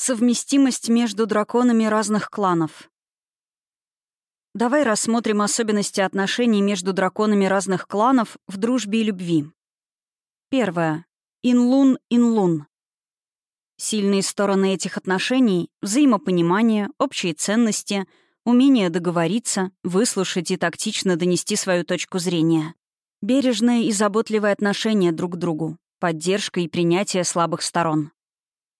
Совместимость между драконами разных кланов. Давай рассмотрим особенности отношений между драконами разных кланов в дружбе и любви. Первое. Инлун-инлун. Сильные стороны этих отношений — взаимопонимание, общие ценности, умение договориться, выслушать и тактично донести свою точку зрения. Бережное и заботливое отношение друг к другу, поддержка и принятие слабых сторон.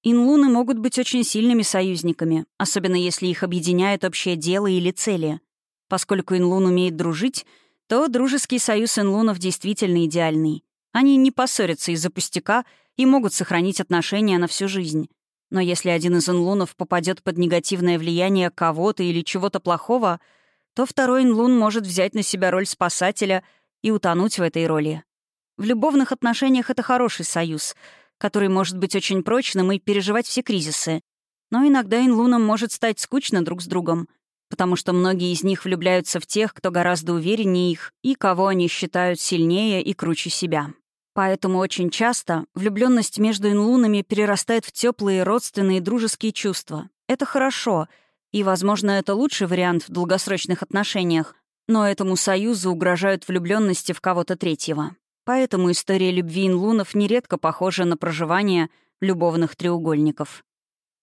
Инлуны могут быть очень сильными союзниками, особенно если их объединяет общее дело или цели. Поскольку инлун умеет дружить, то дружеский союз инлунов действительно идеальный. Они не поссорятся из-за пустяка и могут сохранить отношения на всю жизнь. Но если один из инлунов попадет под негативное влияние кого-то или чего-то плохого, то второй инлун может взять на себя роль спасателя и утонуть в этой роли. В любовных отношениях это хороший союз — который может быть очень прочным и переживать все кризисы. Но иногда инлунам может стать скучно друг с другом, потому что многие из них влюбляются в тех, кто гораздо увереннее их и кого они считают сильнее и круче себя. Поэтому очень часто влюбленность между инлунами перерастает в теплые родственные дружеские чувства. Это хорошо, и, возможно, это лучший вариант в долгосрочных отношениях, но этому союзу угрожают влюбленности в кого-то третьего. Поэтому история любви инлунов нередко похожа на проживание любовных треугольников.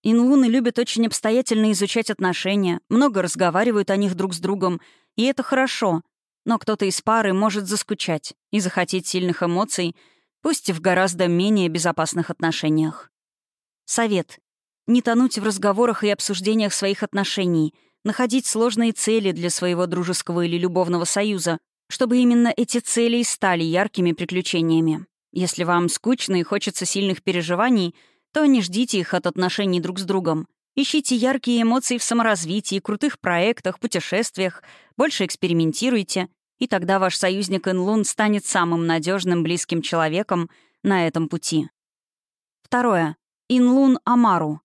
Инлуны любят очень обстоятельно изучать отношения, много разговаривают о них друг с другом, и это хорошо. Но кто-то из пары может заскучать и захотеть сильных эмоций, пусть и в гораздо менее безопасных отношениях. Совет. Не тонуть в разговорах и обсуждениях своих отношений, находить сложные цели для своего дружеского или любовного союза, чтобы именно эти цели и стали яркими приключениями. Если вам скучно и хочется сильных переживаний, то не ждите их от отношений друг с другом. Ищите яркие эмоции в саморазвитии, крутых проектах, путешествиях, больше экспериментируйте, и тогда ваш союзник Инлун станет самым надежным близким человеком на этом пути. Второе. Инлун Амару.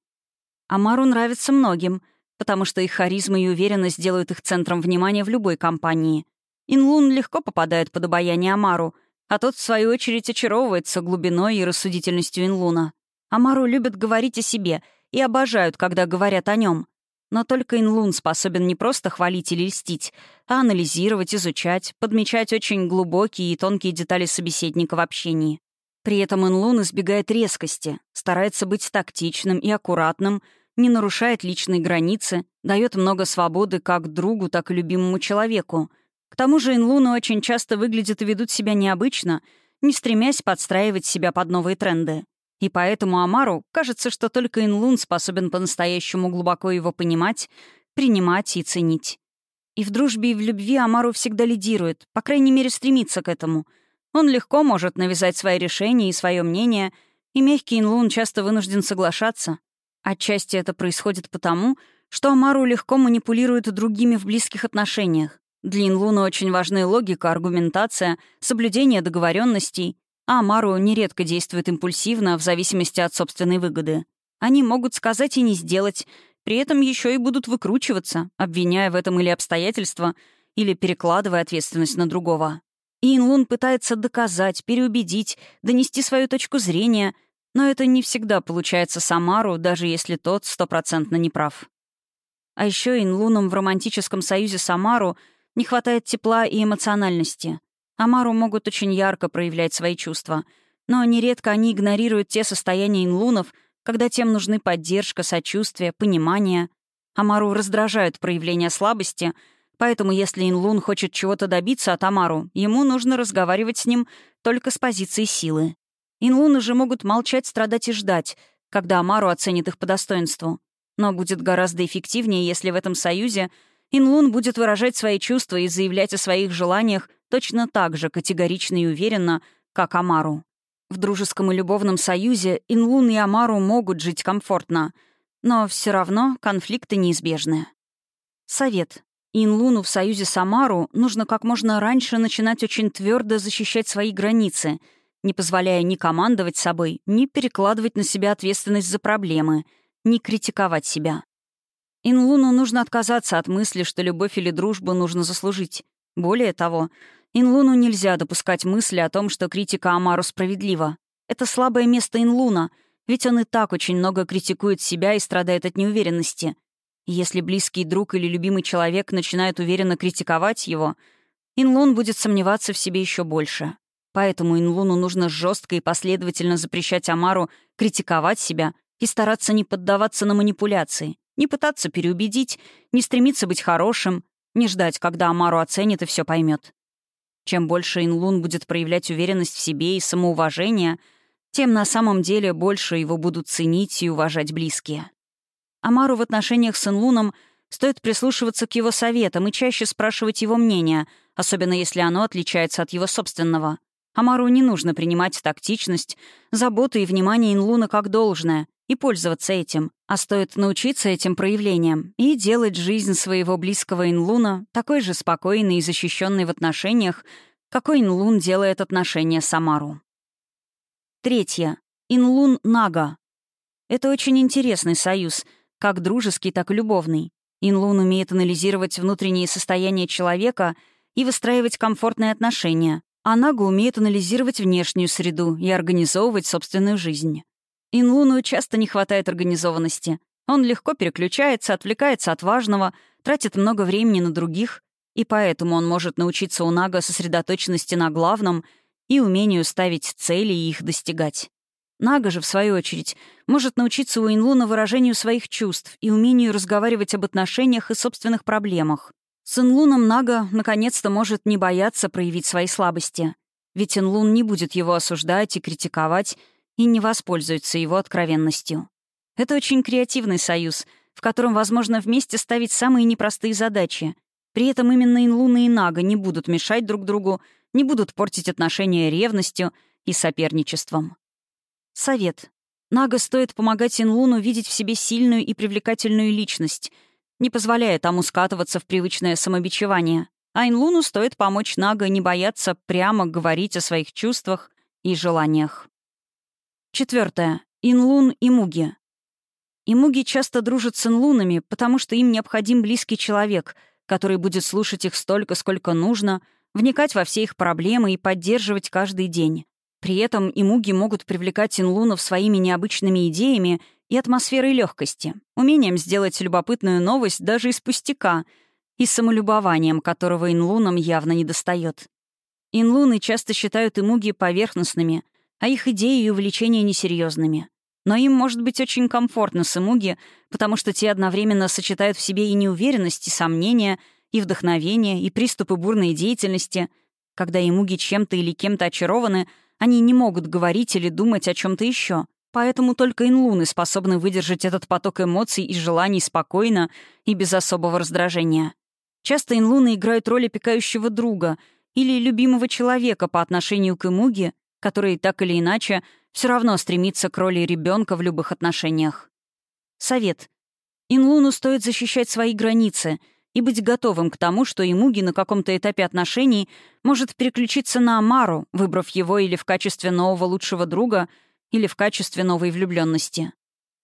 Амару нравится многим, потому что их харизма и уверенность делают их центром внимания в любой компании. Инлун легко попадает под обаяние Амару, а тот, в свою очередь, очаровывается глубиной и рассудительностью Инлуна. Амару любят говорить о себе и обожают, когда говорят о нем. Но только Инлун способен не просто хвалить или льстить, а анализировать, изучать, подмечать очень глубокие и тонкие детали собеседника в общении. При этом Инлун избегает резкости, старается быть тактичным и аккуратным, не нарушает личные границы, дает много свободы как другу, так и любимому человеку — к тому же инлуны очень часто выглядят и ведут себя необычно, не стремясь подстраивать себя под новые тренды. И поэтому Амару кажется, что только инлун способен по-настоящему глубоко его понимать, принимать и ценить. И в дружбе и в любви Амару всегда лидирует, по крайней мере, стремится к этому. Он легко может навязать свои решения и свое мнение, и мягкий инлун часто вынужден соглашаться. Отчасти это происходит потому, что Амару легко манипулирует другими в близких отношениях. Для Инлуна очень важны логика, аргументация, соблюдение договоренностей, а Амару нередко действует импульсивно в зависимости от собственной выгоды. Они могут сказать и не сделать, при этом еще и будут выкручиваться, обвиняя в этом или обстоятельства, или перекладывая ответственность на другого. И Инлун пытается доказать, переубедить, донести свою точку зрения, но это не всегда получается с Амару, даже если тот стопроцентно неправ. А еще Инлунам в романтическом союзе с Амару — не хватает тепла и эмоциональности. Амару могут очень ярко проявлять свои чувства, но нередко они игнорируют те состояния инлунов, когда тем нужны поддержка, сочувствие, понимание. Амару раздражают проявления слабости, поэтому если инлун хочет чего-то добиться от Амару, ему нужно разговаривать с ним только с позиции силы. Инлуны же могут молчать, страдать и ждать, когда Амару оценит их по достоинству. Но будет гораздо эффективнее, если в этом союзе — Инлун будет выражать свои чувства и заявлять о своих желаниях точно так же категорично и уверенно, как Амару. В дружеском и любовном союзе Инлун и Амару могут жить комфортно, но все равно конфликты неизбежны. Совет. Инлуну в союзе с Амару нужно как можно раньше начинать очень твердо защищать свои границы, не позволяя ни командовать собой, ни перекладывать на себя ответственность за проблемы, ни критиковать себя. Инлуну нужно отказаться от мысли, что любовь или дружбу нужно заслужить. Более того, Инлуну нельзя допускать мысли о том, что критика Амару справедлива. Это слабое место Инлуна, ведь он и так очень много критикует себя и страдает от неуверенности. Если близкий друг или любимый человек начинает уверенно критиковать его, Инлун будет сомневаться в себе еще больше. Поэтому Инлуну нужно жестко и последовательно запрещать Амару критиковать себя и стараться не поддаваться на манипуляции, не пытаться переубедить, не стремиться быть хорошим, не ждать, когда Амару оценит и все поймет. Чем больше Инлун будет проявлять уверенность в себе и самоуважение — тем на самом деле больше его будут ценить и уважать близкие. Амару в отношениях с Инлуном стоит прислушиваться к его советам и чаще спрашивать его мнение, особенно если оно отличается от его собственного. Амару не нужно принимать тактичность, заботу и внимание Инлуна как должное и пользоваться этим, а стоит научиться этим проявлениям и делать жизнь своего близкого Инлуна такой же спокойной и защищенной в отношениях, какой Инлун делает отношения с Амару. Третье. Инлун Нага. Это очень интересный союз, как дружеский, так и любовный. Инлун умеет анализировать внутреннее состояние человека и выстраивать комфортные отношения, а Нага умеет анализировать внешнюю среду и организовывать собственную жизнь. Инлуну часто не хватает организованности. Он легко переключается, отвлекается от важного, тратит много времени на других, и поэтому он может научиться у Нага сосредоточенности на главном — и умению ставить цели и их достигать. Нага же, в свою очередь, может научиться у Инлуна выражению своих чувств и умению разговаривать об отношениях и собственных проблемах. С Инлуном Нага наконец-то может не бояться проявить свои слабости. Ведь Инлун не будет его осуждать и критиковать, и не воспользуется его откровенностью. Это очень креативный союз, в котором возможно вместе ставить самые непростые задачи. При этом именно Инлун и Нага не будут мешать друг другу, не будут портить отношения ревностью и соперничеством. Совет. Нага стоит помогать Инлуну видеть в себе сильную и привлекательную личность, не позволяя тому скатываться в привычное самобичевание. А Инлуну стоит помочь Нага не бояться прямо говорить о своих чувствах и желаниях. Четвертое. Инлун и Муги. Имуги часто дружат с инлунами, потому что им необходим близкий человек, который будет слушать их столько, сколько нужно — вникать во все их проблемы и поддерживать каждый день. При этом и муги могут привлекать инлунов своими необычными идеями и атмосферой легкости, умением сделать любопытную новость даже из пустяка и самолюбованием, которого инлунам явно не достает. Инлуны часто считают имуги поверхностными, а их идеи и увлечения несерьезными. Но им может быть очень комфортно с имуги, потому что те одновременно сочетают в себе и неуверенность, и сомнения — и вдохновение, и приступы бурной деятельности. Когда имуги чем-то или кем-то очарованы, они не могут говорить или думать о чем то еще. Поэтому только инлуны способны выдержать этот поток эмоций и желаний спокойно и без особого раздражения. Часто инлуны играют роль опекающего друга или любимого человека по отношению к имуге, который так или иначе все равно стремится к роли ребенка в любых отношениях. Совет. Инлуну стоит защищать свои границы — и быть готовым к тому, что Имуги на каком-то этапе отношений может переключиться на Амару, выбрав его или в качестве нового лучшего друга, или в качестве новой влюбленности.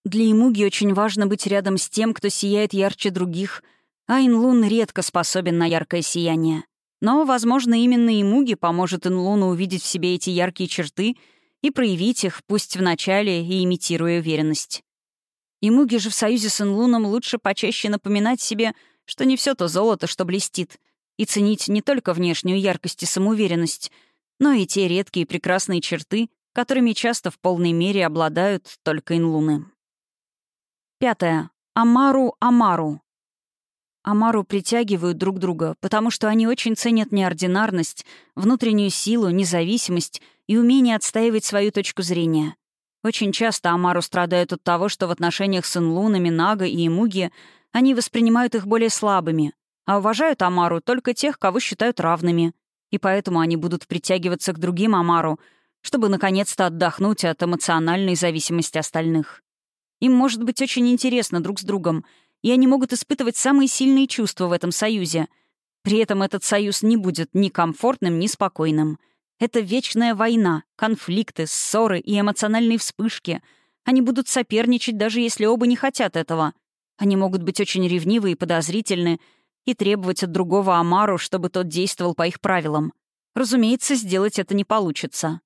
Для Имуги очень важно быть рядом с тем, кто сияет ярче других, а Инлун редко способен на яркое сияние. Но, возможно, именно Имуги поможет Инлуну увидеть в себе эти яркие черты и проявить их, пусть вначале и имитируя уверенность. Имуги же в союзе с Инлуном лучше почаще напоминать себе — что не все то золото, что блестит, и ценить не только внешнюю яркость и самоуверенность, но и те редкие прекрасные черты, которыми часто в полной мере обладают только инлуны. Пятое. Амару-Амару. Амару притягивают друг друга, потому что они очень ценят неординарность, внутреннюю силу, независимость и умение отстаивать свою точку зрения. Очень часто Амару страдают от того, что в отношениях с инлунами, Нага и Имуги они воспринимают их более слабыми, а уважают Амару только тех, кого считают равными. И поэтому они будут притягиваться к другим Амару, чтобы наконец-то отдохнуть от эмоциональной зависимости остальных. Им может быть очень интересно друг с другом, и они могут испытывать самые сильные чувства в этом союзе. При этом этот союз не будет ни комфортным, ни спокойным. Это вечная война, конфликты, ссоры и эмоциональные вспышки. Они будут соперничать, даже если оба не хотят этого — они могут быть очень ревнивы и подозрительны и требовать от другого Амару, чтобы тот действовал по их правилам. Разумеется, сделать это не получится.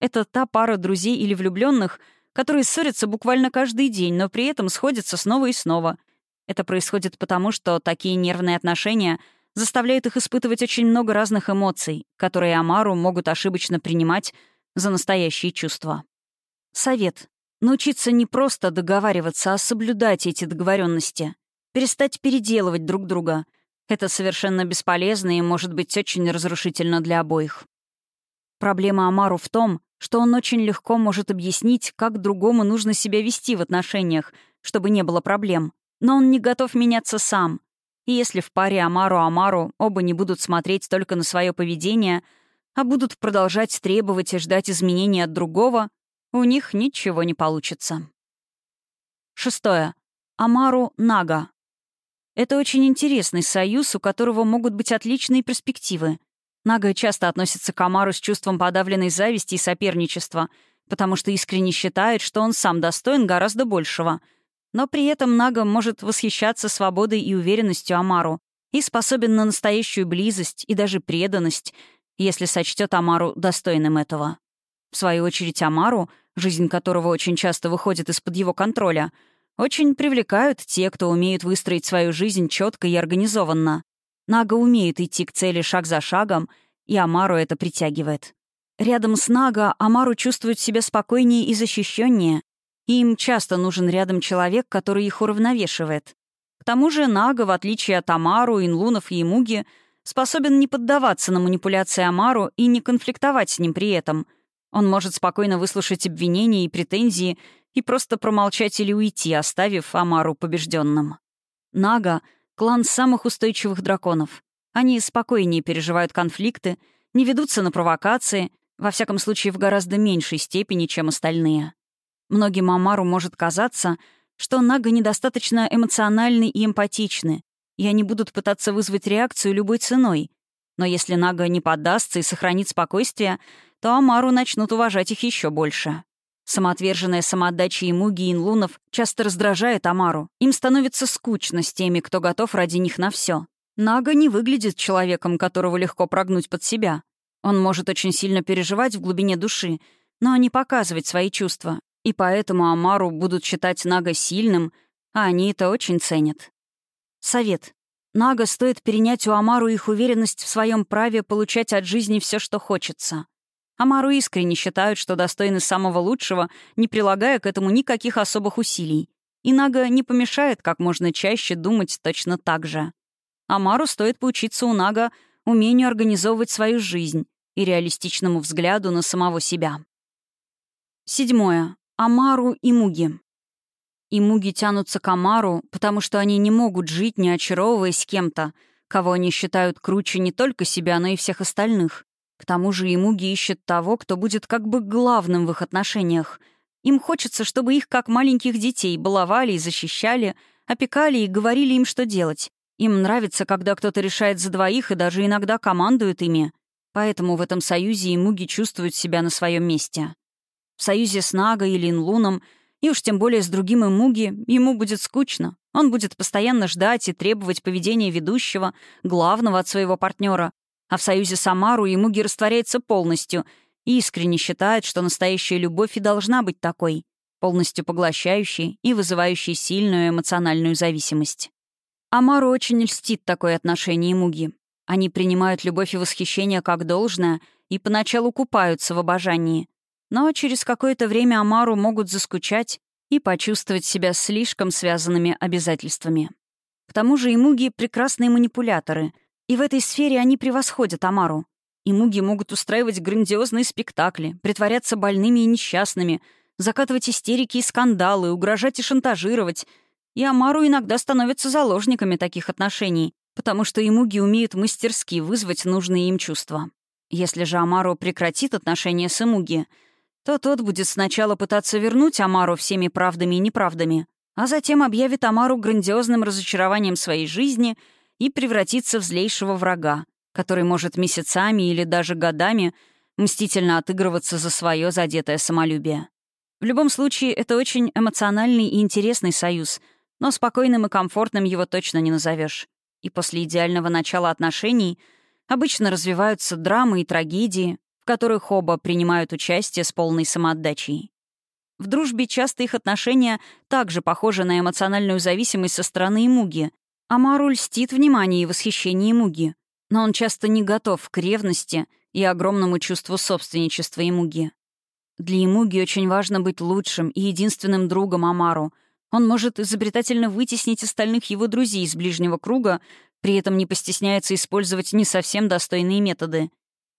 Это та пара друзей или влюбленных, которые ссорятся буквально каждый день, но при этом сходятся снова и снова. Это происходит потому, что такие нервные отношения заставляют их испытывать очень много разных эмоций, которые Амару могут ошибочно принимать за настоящие чувства. Совет. Научиться не просто договариваться, а соблюдать эти договоренности. Перестать переделывать друг друга. Это совершенно бесполезно и может быть очень разрушительно для обоих. Проблема Амару в том, что он очень легко может объяснить, как другому нужно себя вести в отношениях, чтобы не было проблем. Но он не готов меняться сам. И если в паре Амару-Амару оба не будут смотреть только на свое поведение, а будут продолжать требовать и ждать изменений от другого, у них ничего не получится. Шестое. Амару-Нага. Это очень интересный союз, у которого могут быть отличные перспективы. Нага часто относится к Амару с чувством подавленной зависти и соперничества, потому что искренне считает, что он сам достоин гораздо большего. Но при этом Нага может восхищаться свободой и уверенностью Амару и способен на настоящую близость и даже преданность, если сочтет Амару достойным этого. В свою очередь Амару, жизнь которого очень часто выходит из-под его контроля, очень привлекают те, кто умеет выстроить свою жизнь четко и организованно. Нага умеет идти к цели шаг за шагом, и Амару это притягивает. Рядом с Нага Амару чувствует себя спокойнее и защищеннее, и им часто нужен рядом человек, который их уравновешивает. К тому же Нага, в отличие от Амару, Инлунов и Имуги, способен не поддаваться на манипуляции Амару и не конфликтовать с ним при этом. Он может спокойно выслушать обвинения и претензии и просто промолчать или уйти, оставив Амару побежденным. Нага — клан самых устойчивых драконов. Они спокойнее переживают конфликты, не ведутся на провокации, во всяком случае в гораздо меньшей степени, чем остальные. Многим Амару может казаться, что Нага недостаточно эмоциональны и эмпатичны, и они будут пытаться вызвать реакцию любой ценой. Но если Нага не поддастся и сохранит спокойствие, то Амару начнут уважать их еще больше. Самоотверженная самоотдача и Инлунов часто раздражает Амару. Им становится скучно с теми, кто готов ради них на все. Нага не выглядит человеком, которого легко прогнуть под себя. Он может очень сильно переживать в глубине души, но не показывать свои чувства. И поэтому Амару будут считать Нага сильным, а они это очень ценят. Совет. Нага стоит перенять у Амару их уверенность в своем праве получать от жизни все, что хочется. Амару искренне считают, что достойны самого лучшего, не прилагая к этому никаких особых усилий. И Нага не помешает как можно чаще думать точно так же. Амару стоит поучиться у Нага умению организовывать свою жизнь и реалистичному взгляду на самого себя. Седьмое. Амару и Муги. И муги тянутся к Амару, потому что они не могут жить, не очаровываясь кем-то, кого они считают круче не только себя, но и всех остальных. К тому же и муги ищут того, кто будет как бы главным в их отношениях. Им хочется, чтобы их, как маленьких детей, баловали и защищали, опекали и говорили им, что делать. Им нравится, когда кто-то решает за двоих и даже иногда командует ими. Поэтому в этом союзе и муги чувствуют себя на своем месте. В союзе с Нага или Инлуном — и уж тем более с другим Имуги ему будет скучно. Он будет постоянно ждать и требовать поведения ведущего, главного от своего партнера. А в союзе с Амару Имуги растворяется полностью и искренне считает, что настоящая любовь и должна быть такой, полностью поглощающей и вызывающей сильную эмоциональную зависимость. Амару очень льстит такое отношение Имуги. Они принимают любовь и восхищение как должное и поначалу купаются в обожании, но через какое-то время Амару могут заскучать и почувствовать себя слишком связанными обязательствами. К тому же имуги — прекрасные манипуляторы, и в этой сфере они превосходят Амару. Имуги могут устраивать грандиозные спектакли, притворяться больными и несчастными, закатывать истерики и скандалы, угрожать и шантажировать. И Амару иногда становятся заложниками таких отношений, потому что имуги умеют мастерски вызвать нужные им чувства. Если же Амару прекратит отношения с имуги — то тот будет сначала пытаться вернуть Амару всеми правдами и неправдами, а затем объявит Амару грандиозным разочарованием своей жизни и превратится в злейшего врага, который может месяцами или даже годами мстительно отыгрываться за свое задетое самолюбие. В любом случае, это очень эмоциональный и интересный союз, но спокойным и комфортным его точно не назовешь. И после идеального начала отношений обычно развиваются драмы и трагедии, которых оба принимают участие с полной самоотдачей. В дружбе часто их отношения также похожи на эмоциональную зависимость со стороны Имуги. Амару льстит внимание и восхищение Имуги, но он часто не готов к ревности и огромному чувству собственничества Имуги. Для Имуги очень важно быть лучшим и единственным другом Амару. Он может изобретательно вытеснить остальных его друзей из ближнего круга, при этом не постесняется использовать не совсем достойные методы.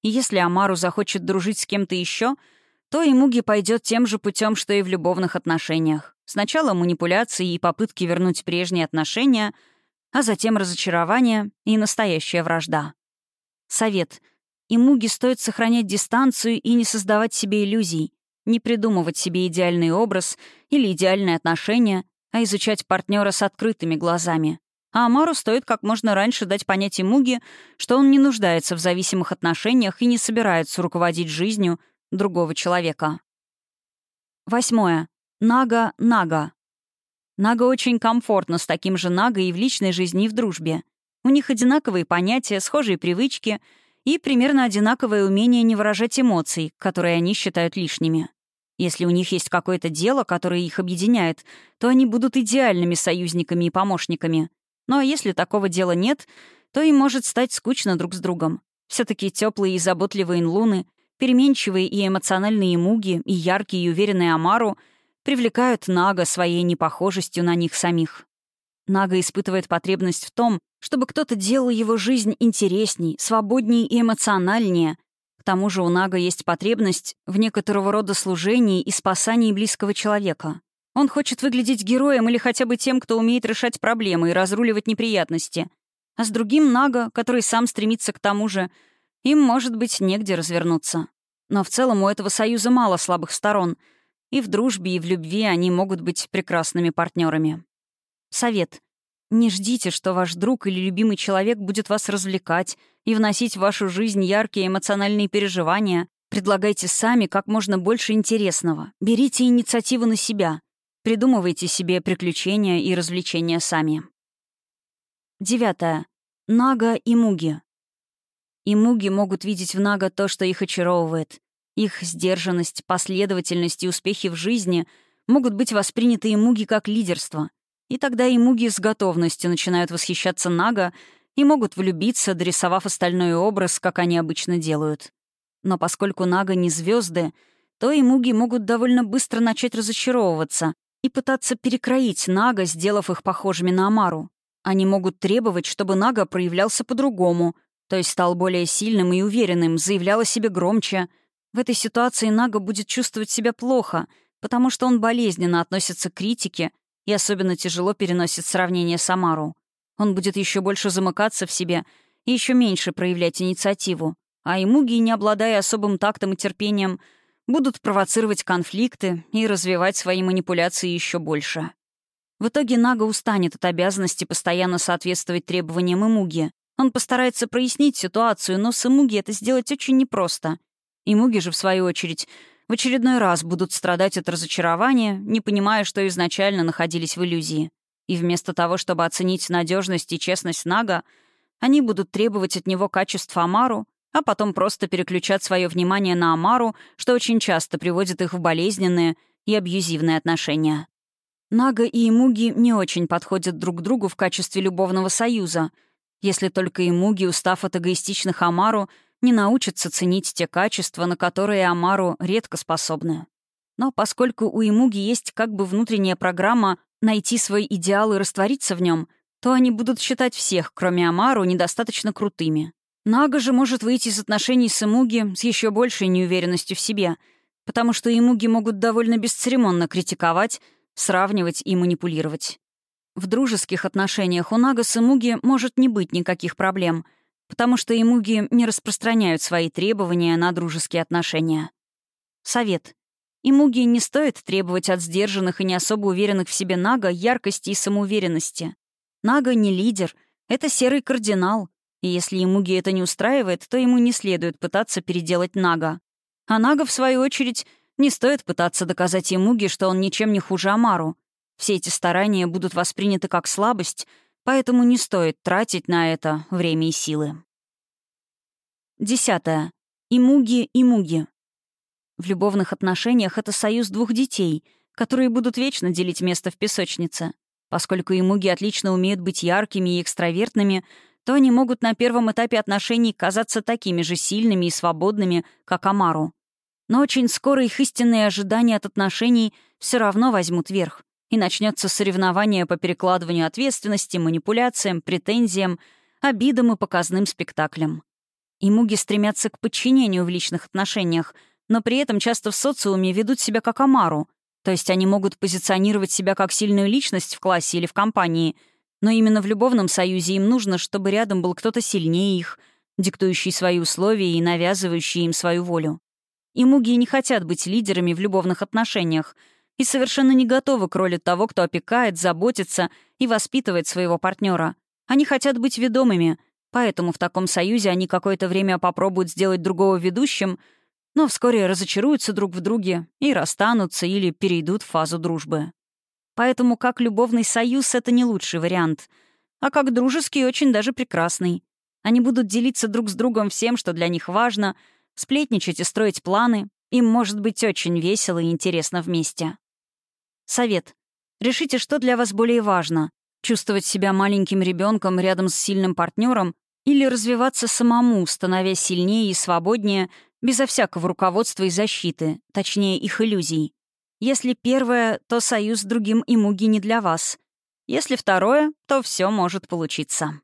И если Амару захочет дружить с кем-то еще — то и Муги пойдет тем же путем, что и в любовных отношениях. Сначала манипуляции и попытки вернуть прежние отношения, а затем разочарование и настоящая вражда. Совет. И Муги стоит сохранять дистанцию и не создавать себе иллюзий, не придумывать себе идеальный образ или идеальные отношения, а изучать партнера с открытыми глазами. А Амару стоит как можно раньше дать понять Имуге, что он не нуждается в зависимых отношениях и не собирается руководить жизнью другого человека. Восьмое. Нага-нага. Нага очень комфортно с таким же Нага и в личной жизни, и в дружбе. У них одинаковые понятия, схожие привычки и примерно одинаковое умение не выражать эмоций, которые они считают лишними. Если у них есть какое-то дело, которое их объединяет, то они будут идеальными союзниками и помощниками. Ну а если такого дела нет, то им может стать скучно друг с другом. все таки теплые и заботливые инлуны Переменчивые и эмоциональные муги и яркие и уверенные Амару привлекают Нага своей непохожестью на них самих. Нага испытывает потребность в том, чтобы кто-то делал его жизнь интересней, свободнее и эмоциональнее. К тому же у Нага есть потребность в некоторого рода служении и спасании близкого человека. Он хочет выглядеть героем или хотя бы тем, кто умеет решать проблемы и разруливать неприятности. А с другим Нага, который сам стремится к тому же, им, может быть, негде развернуться. Но в целом у этого союза мало слабых сторон. И в дружбе, и в любви они могут быть прекрасными партнерами. Совет. Не ждите, что ваш друг или любимый человек будет вас развлекать и вносить в вашу жизнь яркие эмоциональные переживания. Предлагайте сами как можно больше интересного. Берите инициативу на себя. Придумывайте себе приключения и развлечения сами. Девятое. Нага и Муги. И муги могут видеть в Нага то, что их очаровывает. Их сдержанность, последовательность и успехи в жизни могут быть восприняты и муги как лидерство. И тогда и муги с готовностью начинают восхищаться Нага и могут влюбиться, дорисовав остальной образ, как они обычно делают. Но поскольку Нага не звезды, то и муги могут довольно быстро начать разочаровываться и пытаться перекроить Нага, сделав их похожими на Амару. Они могут требовать, чтобы Нага проявлялся по-другому — то есть стал более сильным и уверенным, заявлял о себе громче. В этой ситуации Нага будет чувствовать себя плохо, потому что он болезненно относится к критике и особенно тяжело переносит сравнение с Амару. Он будет еще больше замыкаться в себе и еще меньше проявлять инициативу. А Имуги, не обладая особым тактом и терпением, будут провоцировать конфликты и развивать свои манипуляции еще больше. В итоге Нага устанет от обязанности постоянно соответствовать требованиям Имуги, он постарается прояснить ситуацию, но с Имуги это сделать очень непросто. Имуги же, в свою очередь, в очередной раз будут страдать от разочарования, не понимая, что изначально находились в иллюзии. И вместо того, чтобы оценить надежность и честность Нага, они будут требовать от него качеств Амару, а потом просто переключать свое внимание на Амару, что очень часто приводит их в болезненные и абьюзивные отношения. Нага и Имуги не очень подходят друг другу в качестве любовного союза — если только и Муги, устав от эгоистичных Амару, не научатся ценить те качества, на которые Амару редко способны. Но поскольку у Имуги есть как бы внутренняя программа найти свой идеал и раствориться в нем, то они будут считать всех, кроме Амару, недостаточно крутыми. Нага же может выйти из отношений с Имуги с еще большей неуверенностью в себе, потому что Имуги могут довольно бесцеремонно критиковать, сравнивать и манипулировать. В дружеских отношениях у Нага с Имуги может не быть никаких проблем, потому что Имуги не распространяют свои требования на дружеские отношения. Совет. Имуги не стоит требовать от сдержанных и не особо уверенных в себе Нага яркости и самоуверенности. Нага не лидер, это серый кардинал, и если Имуги это не устраивает, то ему не следует пытаться переделать Нага. А Нага, в свою очередь, не стоит пытаться доказать Имуги, что он ничем не хуже Амару — все эти старания будут восприняты как слабость, поэтому не стоит тратить на это время и силы. Десятое. Имуги и муги. В любовных отношениях это союз двух детей, которые будут вечно делить место в песочнице. Поскольку имуги отлично умеют быть яркими и экстравертными, то они могут на первом этапе отношений казаться такими же сильными и свободными, как Амару. Но очень скоро их истинные ожидания от отношений все равно возьмут верх, и начнется соревнование по перекладыванию ответственности, манипуляциям, претензиям, обидам и показным спектаклям. И муги стремятся к подчинению в личных отношениях, но при этом часто в социуме ведут себя как Амару, то есть они могут позиционировать себя как сильную личность в классе или в компании, но именно в любовном союзе им нужно, чтобы рядом был кто-то сильнее их, диктующий свои условия и навязывающий им свою волю. И муги не хотят быть лидерами в любовных отношениях и совершенно не готовы к роли того, кто опекает, заботится и воспитывает своего партнера. Они хотят быть ведомыми, поэтому в таком союзе они какое-то время попробуют сделать другого ведущим, но вскоре разочаруются друг в друге и расстанутся или перейдут в фазу дружбы. Поэтому как любовный союз — это не лучший вариант, а как дружеский очень даже прекрасный. Они будут делиться друг с другом всем, что для них важно — сплетничать и строить планы. Им может быть очень весело и интересно вместе. Совет. Решите, что для вас более важно. Чувствовать себя маленьким ребенком рядом с сильным партнером или развиваться самому, становясь сильнее и свободнее, безо всякого руководства и защиты, точнее их иллюзий. Если первое, то союз с другим и муги не для вас. Если второе, то все может получиться.